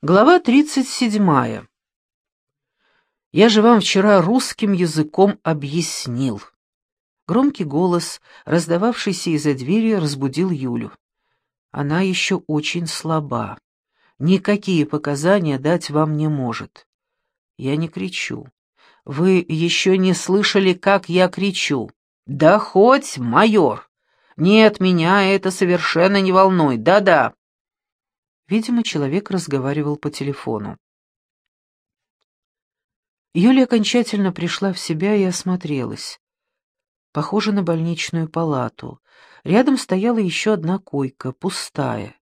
Глава 37. Я же вам вчера русским языком объяснил. Громкий голос, раздававшийся из-за двери, разбудил Юлю. Она еще очень слаба. Никакие показания дать вам не может. Я не кричу. Вы еще не слышали, как я кричу. Да хоть, майор! Нет, меня это совершенно не волнует. Да-да. Видимо, человек разговаривал по телефону. Юля окончательно пришла в себя и осмотрелась. Похоже на больничную палату. Рядом стояла еще одна койка, пустая.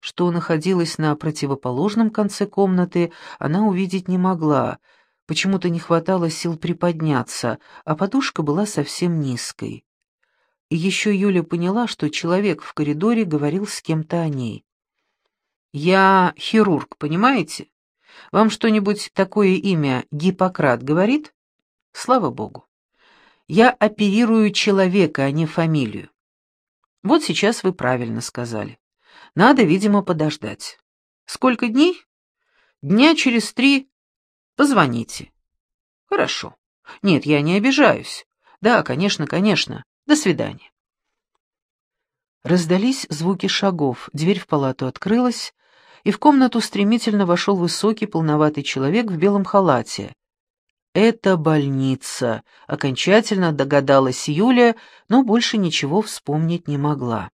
Что находилось на противоположном конце комнаты, она увидеть не могла. Почему-то не хватало сил приподняться, а подушка была совсем низкой. И еще Юля поняла, что человек в коридоре говорил с кем-то о ней. «Я хирург, понимаете? Вам что-нибудь такое имя Гиппократ говорит? Слава богу. Я оперирую человека, а не фамилию. Вот сейчас вы правильно сказали. Надо, видимо, подождать. Сколько дней? Дня через три позвоните. Хорошо. Нет, я не обижаюсь. Да, конечно, конечно. До свидания. Раздались звуки шагов, дверь в палату открылась, и в комнату стремительно вошел высокий полноватый человек в белом халате. «Это больница», — окончательно догадалась Юля, но больше ничего вспомнить не могла.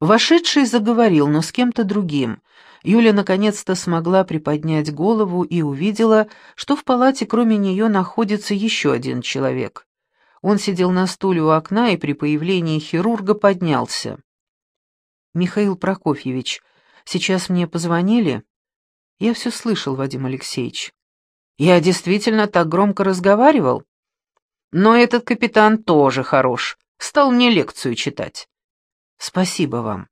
Вошедший заговорил, но с кем-то другим. Юля наконец-то смогла приподнять голову и увидела, что в палате кроме нее находится еще один человек. Он сидел на стуле у окна и при появлении хирурга поднялся. «Михаил Прокофьевич, сейчас мне позвонили?» «Я все слышал, Вадим Алексеевич». «Я действительно так громко разговаривал?» «Но этот капитан тоже хорош. Стал мне лекцию читать». «Спасибо вам».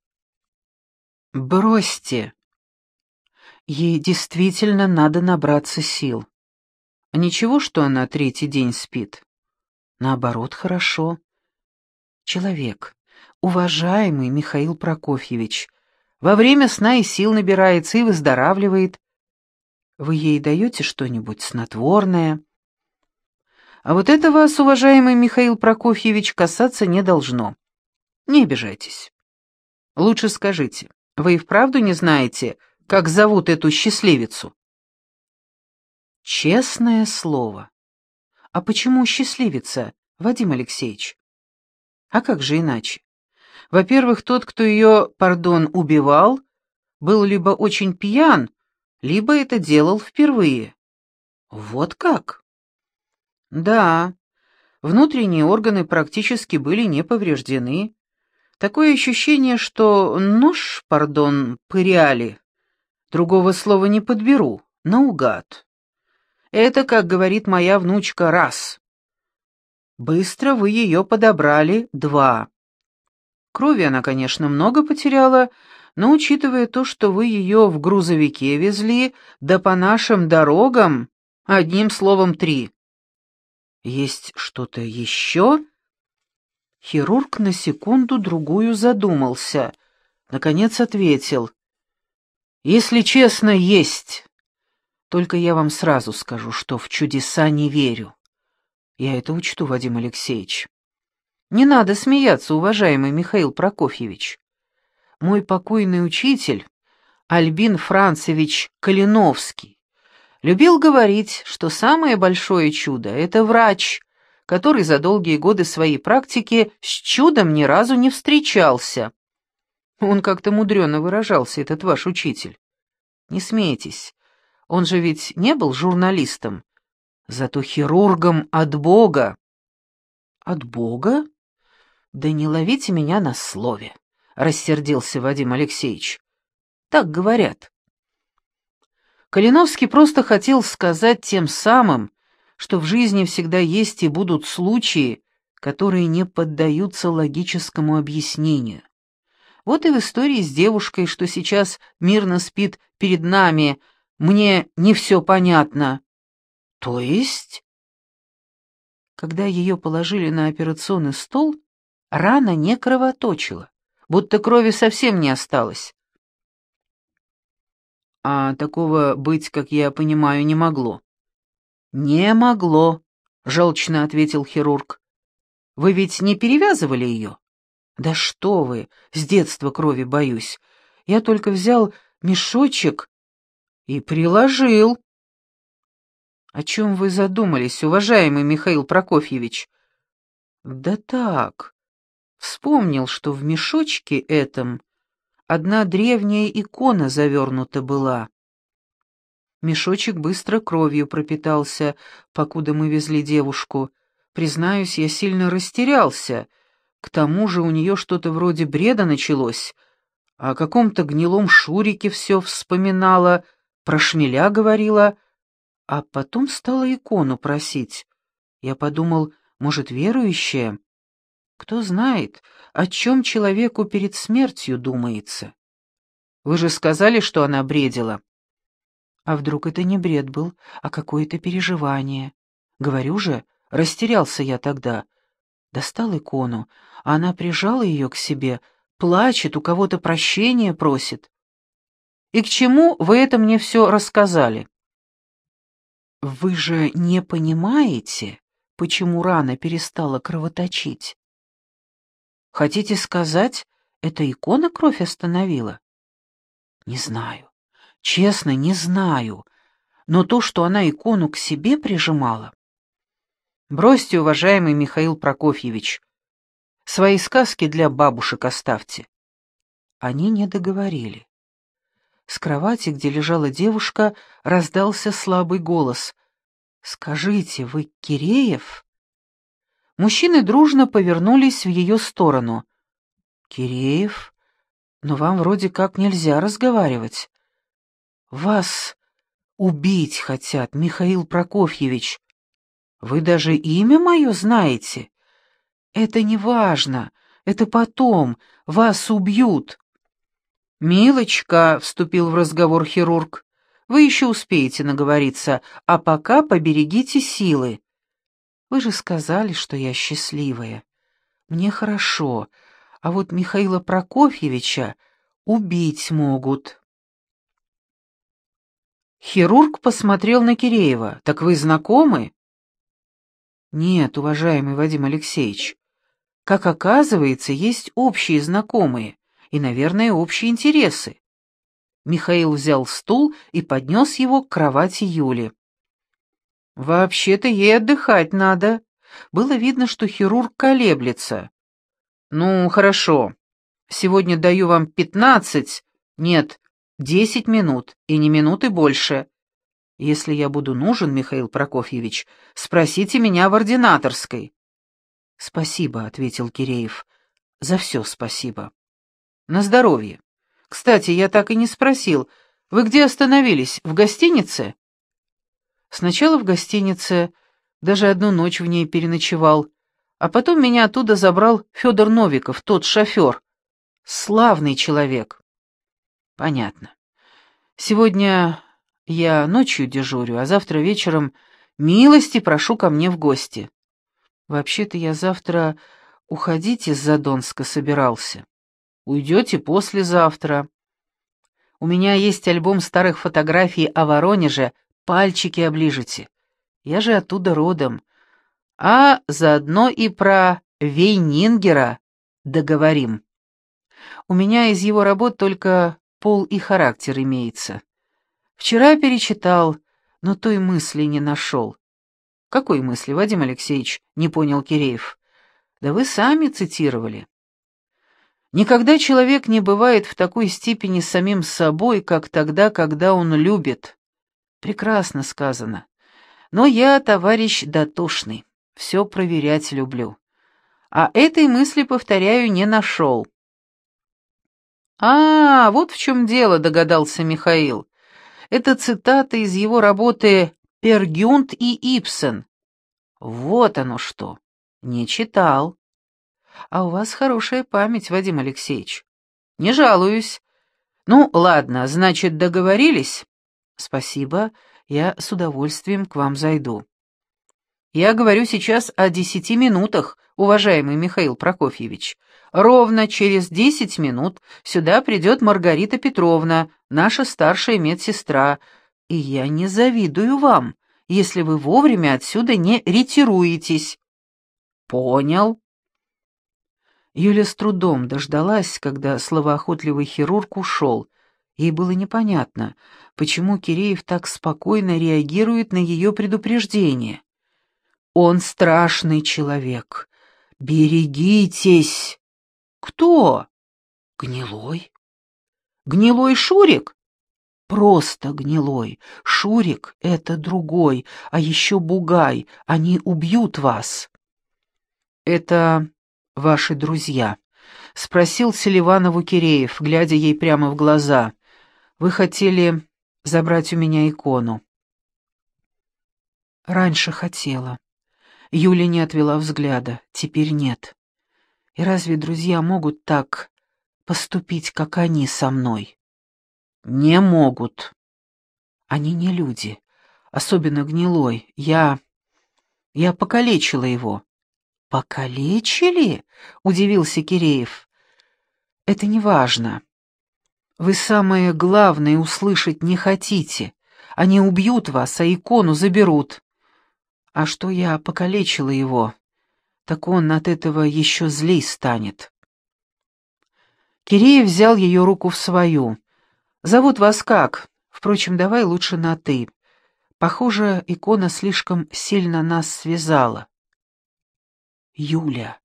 «Бросьте. Ей действительно надо набраться сил. Ничего, что она третий день спит?» «Наоборот, хорошо. Человек, уважаемый Михаил Прокофьевич, во время сна и сил набирается и выздоравливает. Вы ей даете что-нибудь снотворное? А вот это вас, уважаемый Михаил Прокофьевич, касаться не должно. Не обижайтесь. Лучше скажите, вы и вправду не знаете, как зовут эту счастливицу? Честное слово. А почему счастливица, Вадим Алексеевич? А как же иначе? Во-первых, тот, кто ее, пардон, убивал, был либо очень пьян, либо это делал впервые. Вот как? Да, внутренние органы практически были не повреждены. Такое ощущение, что нож, пардон, пыряли. Другого слова не подберу, наугад. Это, как говорит моя внучка, раз. Быстро вы ее подобрали, два. Крови она, конечно, много потеряла, но учитывая то, что вы ее в грузовике везли, да по нашим дорогам, одним словом три. Есть что-то еще? Хирург на секунду-другую задумался. Наконец ответил. Если честно, есть. Только я вам сразу скажу, что в чудеса не верю. Я это учту, Вадим Алексеевич. Не надо смеяться, уважаемый Михаил Прокофьевич. Мой покойный учитель, Альбин Францевич Калиновский, любил говорить, что самое большое чудо — это врач, который за долгие годы своей практики с чудом ни разу не встречался. Он как-то мудрено выражался, этот ваш учитель. Не смейтесь, он же ведь не был журналистом, зато хирургом от Бога. От Бога? «Да не ловите меня на слове», — рассердился Вадим Алексеевич. «Так говорят». Калиновский просто хотел сказать тем самым, что в жизни всегда есть и будут случаи, которые не поддаются логическому объяснению. Вот и в истории с девушкой, что сейчас мирно спит перед нами, мне не все понятно. То есть? Когда ее положили на операционный стол, Рана не кровоточила, будто крови совсем не осталось. А такого быть, как я понимаю, не могло. Не могло, желчно ответил хирург. Вы ведь не перевязывали ее? Да что вы, с детства крови боюсь. Я только взял мешочек и приложил. О чем вы задумались, уважаемый Михаил Прокофьевич? Да так. Вспомнил, что в мешочке этом одна древняя икона завернута была. Мешочек быстро кровью пропитался, покуда мы везли девушку. Признаюсь, я сильно растерялся. К тому же у нее что-то вроде бреда началось. О каком-то гнилом шурике все вспоминала, про шмеля говорила, а потом стала икону просить. Я подумал, может, верующая? Кто знает, о чем человеку перед смертью думается. Вы же сказали, что она бредила. А вдруг это не бред был, а какое-то переживание? Говорю же, растерялся я тогда. Достал икону, а она прижала ее к себе, плачет, у кого-то прощения просит. И к чему вы это мне все рассказали? Вы же не понимаете, почему рана перестала кровоточить? Хотите сказать, эта икона кровь остановила? Не знаю. Честно, не знаю. Но то, что она икону к себе прижимала... Бросьте, уважаемый Михаил Прокофьевич. Свои сказки для бабушек оставьте. Они не договорили. С кровати, где лежала девушка, раздался слабый голос. «Скажите, вы Киреев?» Мужчины дружно повернулись в ее сторону. «Киреев? Но вам вроде как нельзя разговаривать. Вас убить хотят, Михаил Прокофьевич. Вы даже имя мое знаете? Это не важно, это потом, вас убьют». «Милочка», — вступил в разговор хирург, — «вы еще успеете наговориться, а пока поберегите силы. Вы же сказали, что я счастливая. Мне хорошо, а вот Михаила Прокофьевича убить могут. Хирург посмотрел на Киреева. «Так вы знакомы?» «Нет, уважаемый Вадим Алексеевич. Как оказывается, есть общие знакомые и, наверное, общие интересы». Михаил взял стул и поднес его к кровати Юли. «Вообще-то ей отдыхать надо». Было видно, что хирург колеблется. «Ну, хорошо. Сегодня даю вам пятнадцать, нет, десять минут, и не минуты больше. Если я буду нужен, Михаил Прокофьевич, спросите меня в ординаторской». «Спасибо», — ответил Киреев. «За все спасибо». «На здоровье. Кстати, я так и не спросил, вы где остановились, в гостинице?» Сначала в гостинице, даже одну ночь в ней переночевал, а потом меня оттуда забрал Федор Новиков, тот шофер. Славный человек. Понятно. Сегодня я ночью дежурю, а завтра вечером милости прошу ко мне в гости. Вообще-то я завтра уходить из Задонска собирался. Уйдете послезавтра. У меня есть альбом старых фотографий о Воронеже пальчики оближете. Я же оттуда родом. А заодно и про Вейнингера договорим. У меня из его работ только пол и характер имеется. Вчера перечитал, но той мысли не нашел. Какой мысли, Вадим Алексеевич, не понял Киреев. Да вы сами цитировали. Никогда человек не бывает в такой степени самим собой, как тогда, когда он любит. Прекрасно сказано. Но я, товарищ дотошный, все проверять люблю. А этой мысли, повторяю, не нашел. «А, вот в чем дело», — догадался Михаил. Это цитата из его работы «Пергюнд и Ипсен». Вот оно что. Не читал. А у вас хорошая память, Вадим Алексеевич. Не жалуюсь. Ну, ладно, значит, договорились? «Спасибо, я с удовольствием к вам зайду». «Я говорю сейчас о десяти минутах, уважаемый Михаил Прокофьевич. Ровно через десять минут сюда придет Маргарита Петровна, наша старшая медсестра, и я не завидую вам, если вы вовремя отсюда не ретируетесь». «Понял». Юля с трудом дождалась, когда словоохотливый хирург ушел. Ей было непонятно, почему Киреев так спокойно реагирует на ее предупреждение. «Он страшный человек. Берегитесь!» «Кто?» «Гнилой». «Гнилой Шурик?» «Просто гнилой. Шурик — это другой, а еще Бугай. Они убьют вас». «Это ваши друзья?» — спросил Селиванову Киреев, глядя ей прямо в глаза. «Вы хотели забрать у меня икону?» «Раньше хотела». Юля не отвела взгляда, теперь нет. И разве друзья могут так поступить, как они со мной? Не могут. Они не люди, особенно гнилой. Я... я покалечила его. «Покалечили?» — удивился Киреев. «Это не важно. Вы самое главное услышать не хотите. Они убьют вас, а икону заберут. А что я покалечила его, так он от этого еще злей станет». Киреев взял ее руку в свою. «Зовут вас как? Впрочем, давай лучше на «ты». Похоже, икона слишком сильно нас связала. Юля,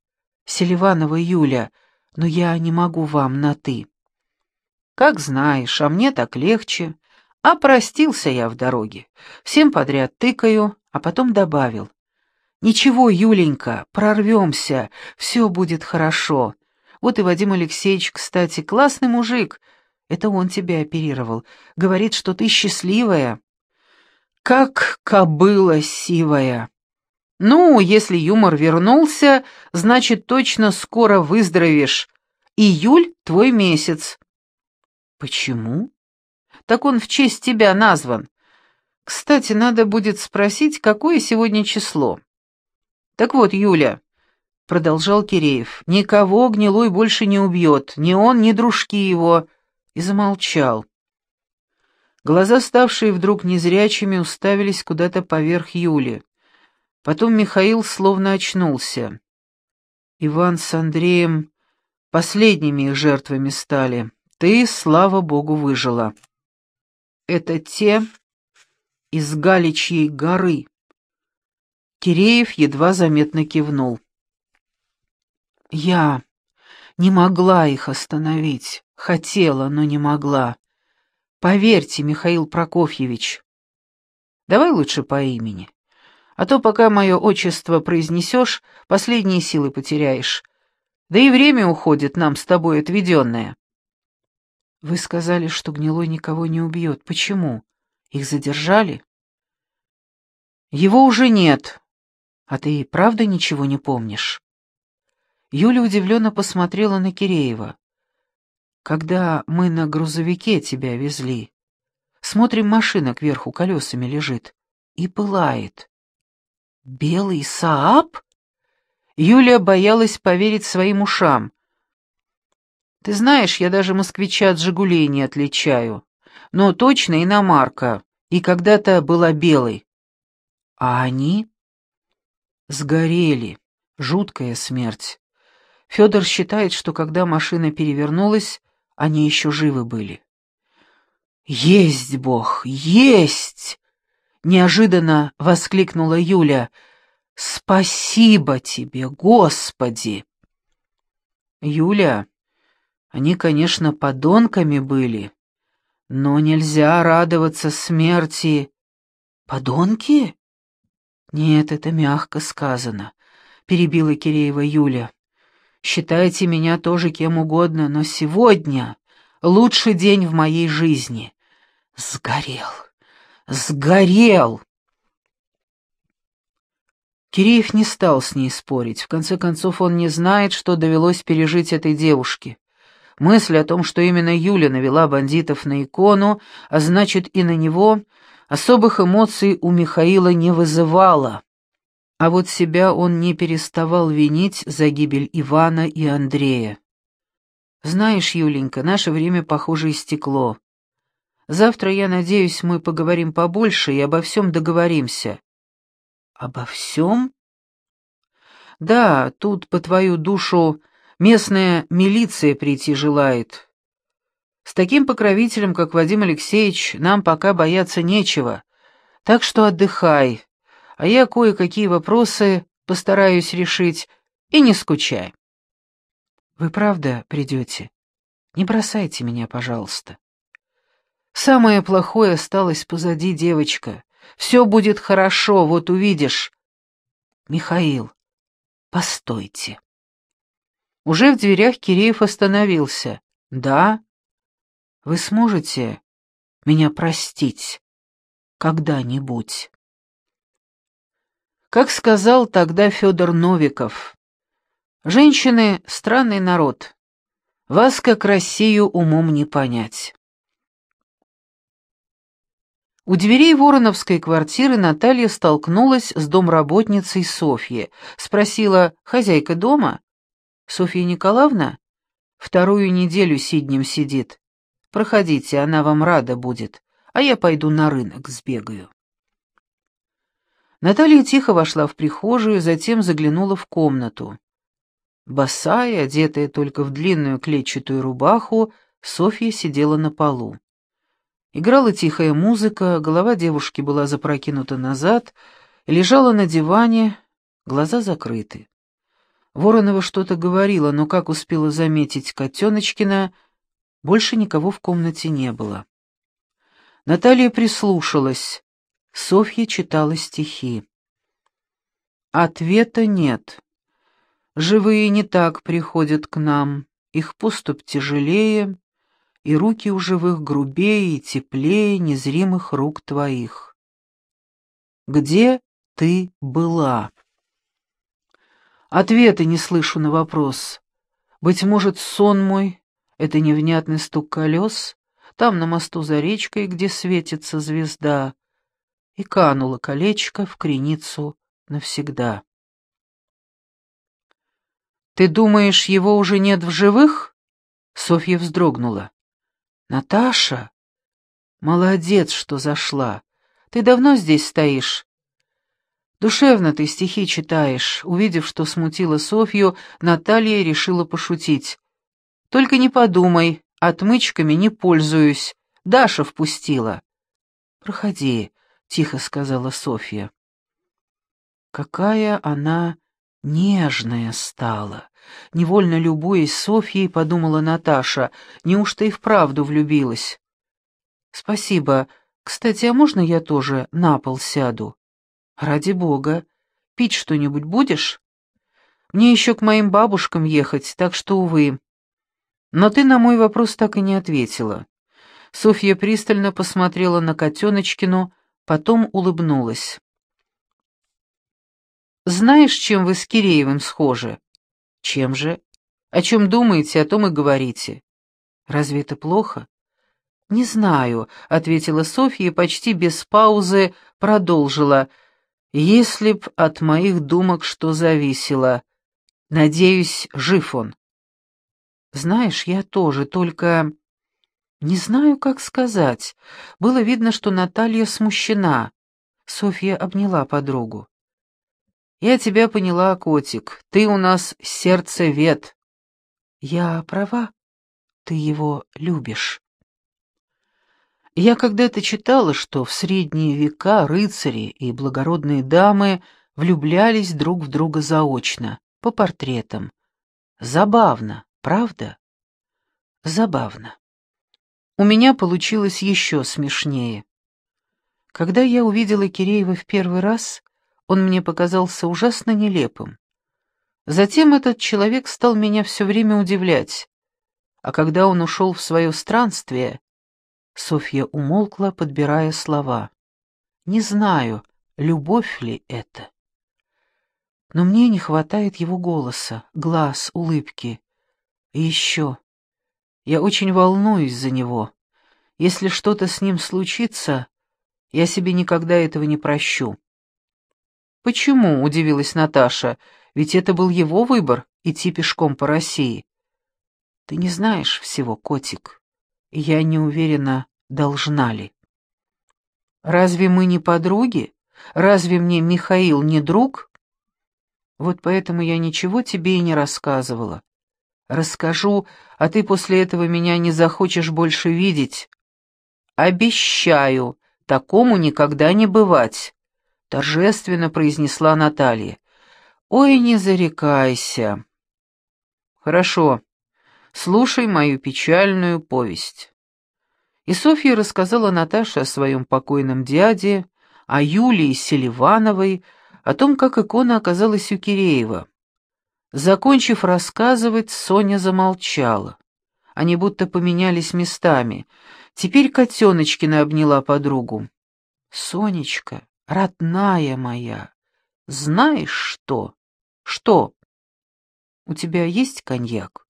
Селиванова Юля, но я не могу вам на «ты». Как знаешь, а мне так легче. А простился я в дороге. Всем подряд тыкаю, а потом добавил. Ничего, Юленька, прорвемся, все будет хорошо. Вот и Вадим Алексеевич, кстати, классный мужик. Это он тебя оперировал. Говорит, что ты счастливая. Как кобыла сивая. Ну, если юмор вернулся, значит, точно скоро выздоровеешь. Июль — твой месяц. Почему? Так он в честь тебя назван. Кстати, надо будет спросить, какое сегодня число. Так вот, Юля, — продолжал Киреев, — никого гнилой больше не убьет, ни он, ни дружки его. И замолчал. Глаза, ставшие вдруг незрячими, уставились куда-то поверх Юли. Потом Михаил словно очнулся. Иван с Андреем последними их жертвами стали. Ты, слава богу, выжила. Это те из Галичьей горы. Киреев едва заметно кивнул. Я не могла их остановить. Хотела, но не могла. Поверьте, Михаил Прокофьевич. Давай лучше по имени. А то пока мое отчество произнесешь, последние силы потеряешь. Да и время уходит нам с тобой отведенное. Вы сказали, что гнилой никого не убьет. Почему? Их задержали? Его уже нет. А ты правда ничего не помнишь? Юля удивленно посмотрела на Киреева. Когда мы на грузовике тебя везли, смотрим, машина кверху колесами лежит и пылает. «Белый Сааб?» Юлия боялась поверить своим ушам. «Ты знаешь, я даже москвича от «Жигулей» не отличаю. Но точно иномарка, и когда-то была белой. А они?» «Сгорели. Жуткая смерть. Федор считает, что когда машина перевернулась, они еще живы были». «Есть Бог! Есть!» неожиданно воскликнула Юля. Спасибо тебе, Господи. Юля, они, конечно, подонками были, но нельзя радоваться смерти. Подонки? Нет, это мягко сказано, перебила Киреева Юля. Считайте меня тоже кем угодно, но сегодня лучший день в моей жизни. Сгорел. Сгорел!» Киреев не стал с ней спорить. В конце концов, он не знает, что довелось пережить этой девушке. Мысль о том, что именно Юля навела бандитов на икону, а значит и на него, особых эмоций у Михаила не вызывала. А вот себя он не переставал винить за гибель Ивана и Андрея. «Знаешь, Юленька, наше время, похоже, истекло. Завтра, я надеюсь, мы поговорим побольше и обо всем договоримся». «Обо всем?» «Да, тут, по твою душу, местная милиция прийти желает. С таким покровителем, как Вадим Алексеевич, нам пока бояться нечего, так что отдыхай, а я кое-какие вопросы постараюсь решить, и не скучай». «Вы правда придете? Не бросайте меня, пожалуйста». «Самое плохое осталось позади, девочка. Все будет хорошо, вот увидишь». «Михаил, постойте». Уже в дверях Киреев остановился. «Да? Вы сможете меня простить когда-нибудь?» Как сказал тогда Федор Новиков, «Женщины — странный народ. Вас, как Россию, умом не понять». У дверей Вороновской квартиры Наталья столкнулась с домработницей Софьи. Спросила, хозяйка дома? Софья Николаевна? Вторую неделю сиднем сидит. Проходите, она вам рада будет, а я пойду на рынок сбегаю. Наталья тихо вошла в прихожую, затем заглянула в комнату. Босая, одетая только в длинную клетчатую рубаху, Софья сидела на полу. Играла тихая музыка, голова девушки была запрокинута назад, лежала на диване, глаза закрыты. Воронова что-то говорила, но, как успела заметить Котеночкина, больше никого в комнате не было. Наталья прислушалась. Софья читала стихи. Ответа нет. Живые не так приходят к нам, их поступ тяжелее, и руки у живых грубее и теплее незримых рук твоих. Где ты была? Ответа не слышу на вопрос. Быть может, сон мой — это невнятный стук колес, там на мосту за речкой, где светится звезда, и кануло колечко в креницу навсегда. «Ты думаешь, его уже нет в живых?» Софья вздрогнула. «Наташа? Молодец, что зашла. Ты давно здесь стоишь?» «Душевно ты стихи читаешь». Увидев, что смутила Софью, Наталья решила пошутить. «Только не подумай, отмычками не пользуюсь. Даша впустила». «Проходи», — тихо сказала Софья. Какая она нежная стала. Невольно любуясь Софьей, подумала Наташа, неужто и вправду влюбилась? «Спасибо. Кстати, а можно я тоже на пол сяду?» «Ради бога. Пить что-нибудь будешь?» «Мне еще к моим бабушкам ехать, так что, увы». «Но ты на мой вопрос так и не ответила». Софья пристально посмотрела на Котеночкину, потом улыбнулась. «Знаешь, чем вы с Киреевым схожи?» Чем же? О чем думаете, о том и говорите. Разве это плохо? Не знаю, ответила Софья и почти без паузы продолжила. Если б от моих думок что зависело. Надеюсь, жив он. Знаешь, я тоже, только... Не знаю, как сказать. Было видно, что Наталья смущена. Софья обняла подругу. «Я тебя поняла, котик. Ты у нас сердцевед». «Я права? Ты его любишь?» Я когда-то читала, что в средние века рыцари и благородные дамы влюблялись друг в друга заочно, по портретам. Забавно, правда? Забавно. У меня получилось еще смешнее. Когда я увидела Киреева в первый раз, он мне показался ужасно нелепым. Затем этот человек стал меня все время удивлять. А когда он ушел в свое странствие, Софья умолкла, подбирая слова. Не знаю, любовь ли это. Но мне не хватает его голоса, глаз, улыбки. И еще. Я очень волнуюсь за него. Если что-то с ним случится, я себе никогда этого не прощу. «Почему?» — удивилась Наташа. «Ведь это был его выбор — идти пешком по России». «Ты не знаешь всего, котик. Я не уверена, должна ли. Разве мы не подруги? Разве мне Михаил не друг? Вот поэтому я ничего тебе и не рассказывала. Расскажу, а ты после этого меня не захочешь больше видеть. Обещаю, такому никогда не бывать, торжественно произнесла Наталья. Ой, не зарекайся. Хорошо. Слушай мою печальную повесть. И Софья рассказала Наташе о своем покойном дяде, о Юлии Селивановой, о том, как икона оказалась у Киреева. Закончив рассказывать, Соня замолчала. Они будто поменялись местами. Теперь Котеночкина обняла подругу. «Сонечка, родная моя, знаешь что?» «Что?» «У тебя есть коньяк?»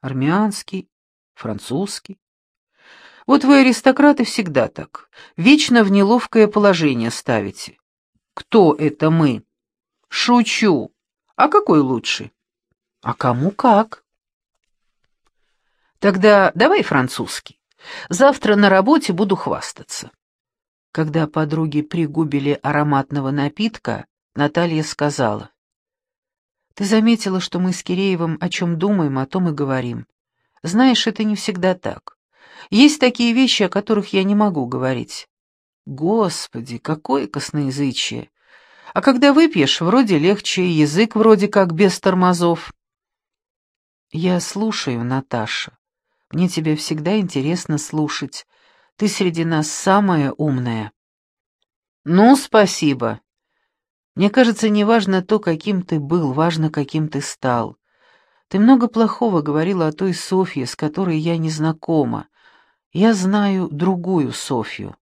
«Армянский, французский?» «Вот вы, аристократы, всегда так. Вечно в неловкое положение ставите. Кто это мы?» «Шучу. А какой лучше?» «А кому как?» «Тогда давай французский. Завтра на работе буду хвастаться». Когда подруги пригубили ароматного напитка, Наталья сказала. Ты заметила, что мы с Киреевым о чем думаем, о том и говорим. Знаешь, это не всегда так. Есть такие вещи, о которых я не могу говорить. Господи, какое косноязычие! А когда выпьешь, вроде легче, язык вроде как без тормозов. Я слушаю, Наташа. Мне тебя всегда интересно слушать. Ты среди нас самая умная. Ну, спасибо. Мне кажется, не важно то, каким ты был, важно, каким ты стал. Ты много плохого говорила о той Софье, с которой я не знакома. Я знаю другую Софью.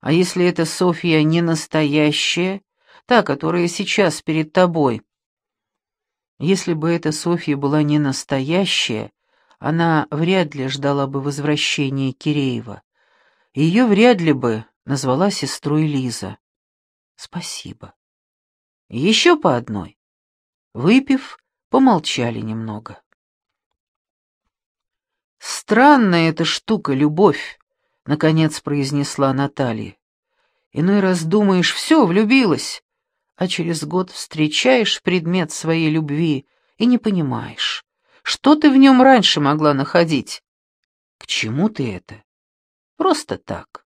А если эта Софья не настоящая, та, которая сейчас перед тобой? Если бы эта Софья была не настоящая, она вряд ли ждала бы возвращения Киреева. Ее вряд ли бы назвала сестрой Лиза. Спасибо. Еще по одной. Выпив, помолчали немного. «Странная эта штука, любовь», — наконец произнесла Наталья. «Иной раз думаешь, все, влюбилась, а через год встречаешь предмет своей любви и не понимаешь, что ты в нем раньше могла находить. К чему ты это? Просто так.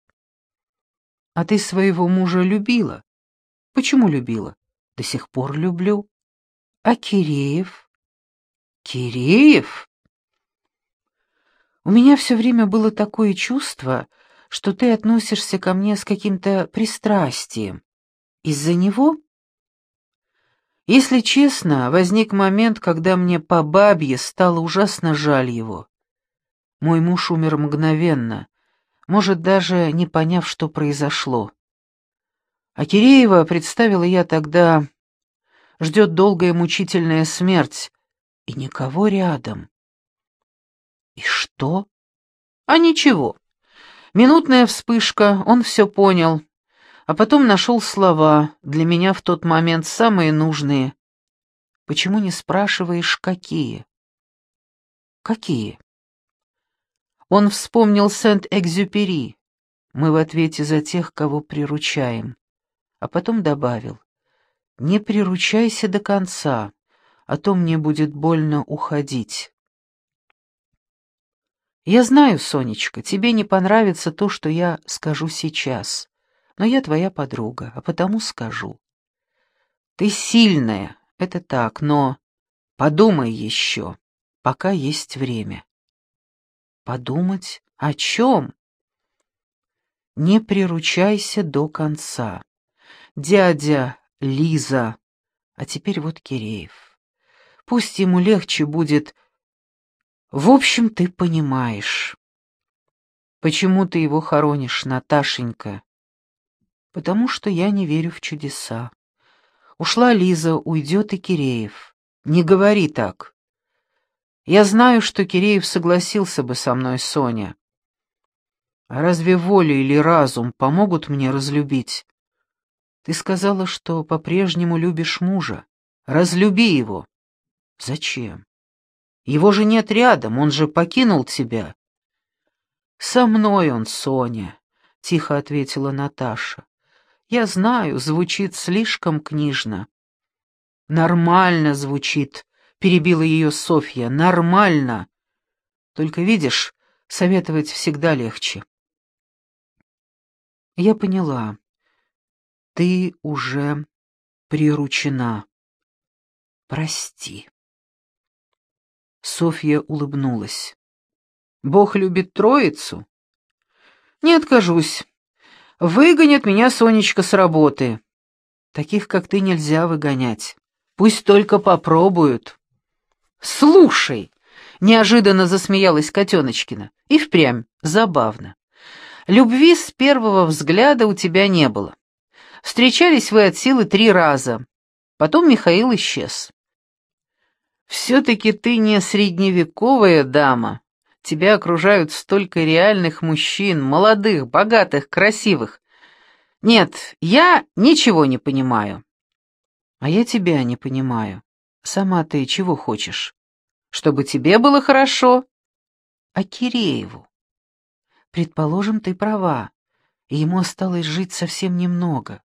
А ты своего мужа любила? Почему любила? До сих пор люблю. А Киреев? Киреев? У меня все время было такое чувство, что ты относишься ко мне с каким-то пристрастием. Из-за него? Если честно, возник момент, когда мне по бабье стало ужасно жаль его. Мой муж умер мгновенно, может, даже не поняв, что произошло. А Киреева, представила я тогда, ждет долгая мучительная смерть, и никого рядом. И что? А ничего. Минутная вспышка, он все понял, а потом нашел слова, для меня в тот момент самые нужные. Почему не спрашиваешь, какие? Какие? Он вспомнил Сент-Экзюпери. Мы в ответе за тех, кого приручаем а потом добавил, «Не приручайся до конца, а то мне будет больно уходить». «Я знаю, Сонечка, тебе не понравится то, что я скажу сейчас, но я твоя подруга, а потому скажу. Ты сильная, это так, но подумай еще, пока есть время». «Подумать? О чем?» «Не приручайся до конца дядя Лиза, а теперь вот Киреев. Пусть ему легче будет. В общем, ты понимаешь. Почему ты его хоронишь, Наташенька? Потому что я не верю в чудеса. Ушла Лиза, уйдет и Киреев. Не говори так. Я знаю, что Киреев согласился бы со мной, Соня. А разве воля или разум помогут мне разлюбить? Ты сказала, что по-прежнему любишь мужа. Разлюби его. Зачем? Его же нет рядом, он же покинул тебя. «Со мной он, Соня», — тихо ответила Наташа. «Я знаю, звучит слишком книжно». «Нормально звучит», — перебила ее Софья, — «нормально. Только, видишь, советовать всегда легче». Я поняла. Ты уже приручена. Прости. Софья улыбнулась. Бог любит троицу? Не откажусь. Выгонят меня, Сонечка, с работы. Таких, как ты, нельзя выгонять. Пусть только попробуют. Слушай, неожиданно засмеялась Котеночкина. И впрямь забавно. Любви с первого взгляда у тебя не было. Встречались вы от силы три раза. Потом Михаил исчез. Все-таки ты не средневековая дама. Тебя окружают столько реальных мужчин, молодых, богатых, красивых. Нет, я ничего не понимаю. А я тебя не понимаю. Сама ты чего хочешь? Чтобы тебе было хорошо? А Кирееву? Предположим, ты права, и ему осталось жить совсем немного.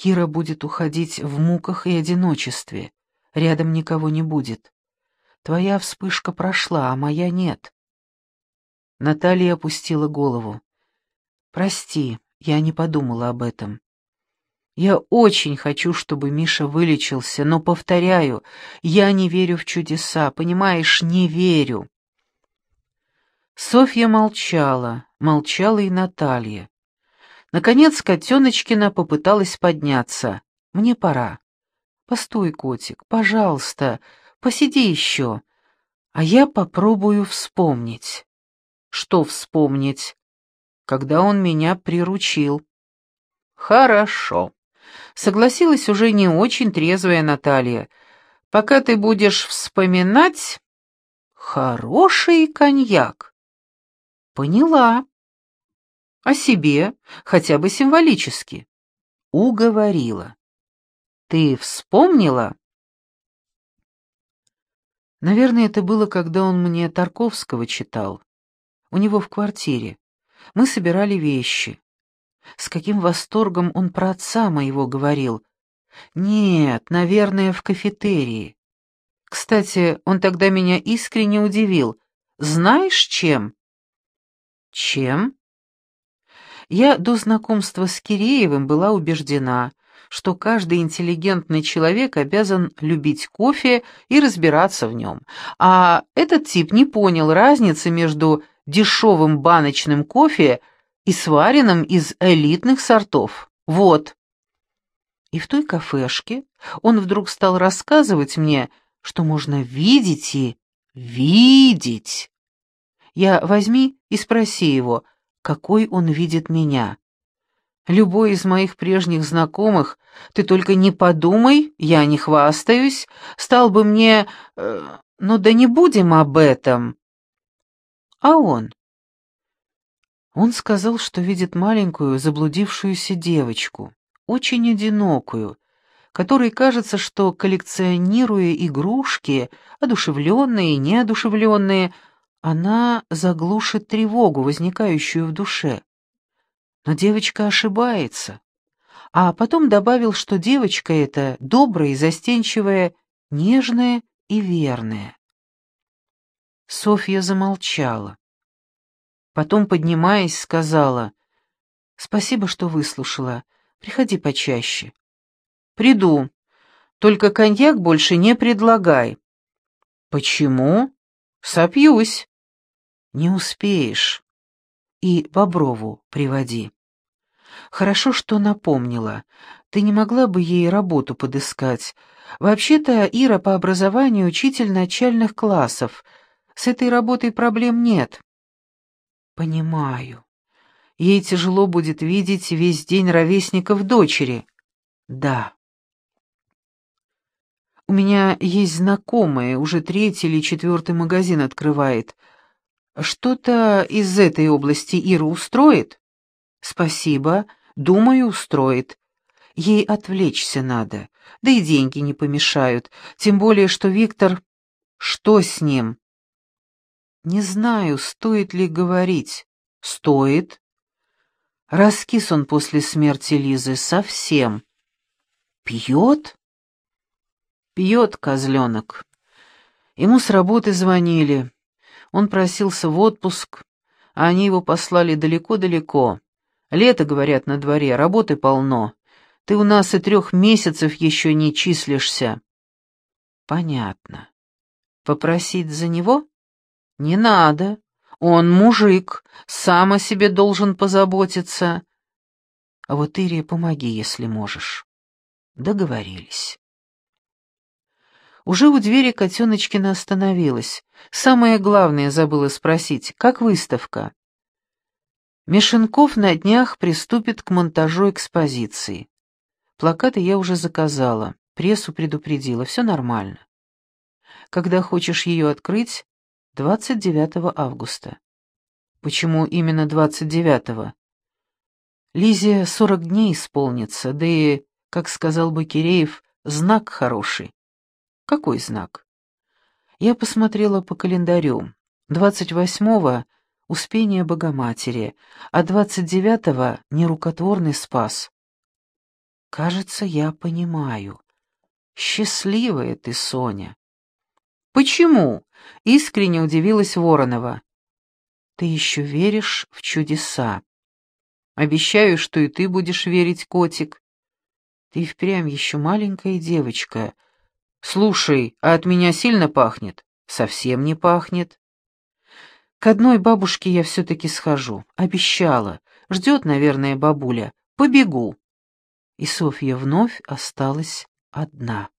Кира будет уходить в муках и одиночестве. Рядом никого не будет. Твоя вспышка прошла, а моя нет. Наталья опустила голову. Прости, я не подумала об этом. Я очень хочу, чтобы Миша вылечился, но, повторяю, я не верю в чудеса, понимаешь, не верю. Софья молчала, молчала и Наталья. Наконец Котеночкина попыталась подняться. «Мне пора. Постой, котик, пожалуйста, посиди еще, а я попробую вспомнить». «Что вспомнить?» «Когда он меня приручил». «Хорошо», — согласилась уже не очень трезвая Наталья. «Пока ты будешь вспоминать...» «Хороший коньяк». «Поняла». О себе, хотя бы символически. Уговорила. Ты вспомнила? Наверное, это было, когда он мне Тарковского читал. У него в квартире. Мы собирали вещи. С каким восторгом он про отца моего говорил. Нет, наверное, в кафетерии. Кстати, он тогда меня искренне удивил. Знаешь, чем? Чем? Я до знакомства с Киреевым была убеждена, что каждый интеллигентный человек обязан любить кофе и разбираться в нем, а этот тип не понял разницы между дешевым баночным кофе и сваренным из элитных сортов. Вот. И в той кафешке он вдруг стал рассказывать мне, что можно видеть и видеть. Я возьми и спроси его, какой он видит меня. Любой из моих прежних знакомых, ты только не подумай, я не хвастаюсь, стал бы мне... Э, ну да не будем об этом. А он? Он сказал, что видит маленькую заблудившуюся девочку, очень одинокую, которой кажется, что, коллекционируя игрушки, одушевленные и неодушевленные, она заглушит тревогу, возникающую в душе. Но девочка ошибается. А потом добавил, что девочка эта добрая и застенчивая, нежная и верная. Софья замолчала. Потом, поднимаясь, сказала, «Спасибо, что выслушала. Приходи почаще». «Приду. Только коньяк больше не предлагай». «Почему?» «Сопьюсь». «Не успеешь. И Боброву приводи». «Хорошо, что напомнила. Ты не могла бы ей работу подыскать. Вообще-то Ира по образованию учитель начальных классов. С этой работой проблем нет». «Понимаю. Ей тяжело будет видеть весь день ровесников дочери». «Да». У меня есть знакомая, уже третий или четвертый магазин открывает. Что-то из этой области Ира устроит? Спасибо, думаю, устроит. Ей отвлечься надо, да и деньги не помешают, тем более, что Виктор... Что с ним? Не знаю, стоит ли говорить. Стоит. Раскис он после смерти Лизы совсем. Пьет? Пьет козленок. Ему с работы звонили. Он просился в отпуск, а они его послали далеко-далеко. Лето, говорят, на дворе, работы полно. Ты у нас и трех месяцев еще не числишься. Понятно. Попросить за него? Не надо. Он мужик, сам о себе должен позаботиться. А вот, Ирия, помоги, если можешь. Договорились. Уже у двери Котеночкина остановилась. Самое главное забыла спросить, как выставка? Мишенков на днях приступит к монтажу экспозиции. Плакаты я уже заказала, прессу предупредила, все нормально. Когда хочешь ее открыть? 29 августа. Почему именно 29-го? Лизе 40 дней исполнится, да и, как сказал бы Киреев, знак хороший. Какой знак? Я посмотрела по календарю. 28-го — Успение Богоматери, а 29-го — Нерукотворный Спас. Кажется, я понимаю. Счастливая ты, Соня. Почему? Искренне удивилась Воронова. Ты еще веришь в чудеса. Обещаю, что и ты будешь верить, котик. Ты впрямь еще маленькая девочка. Слушай, а от меня сильно пахнет? Совсем не пахнет. К одной бабушке я все-таки схожу. Обещала. Ждет, наверное, бабуля. Побегу и Софья вновь осталась одна.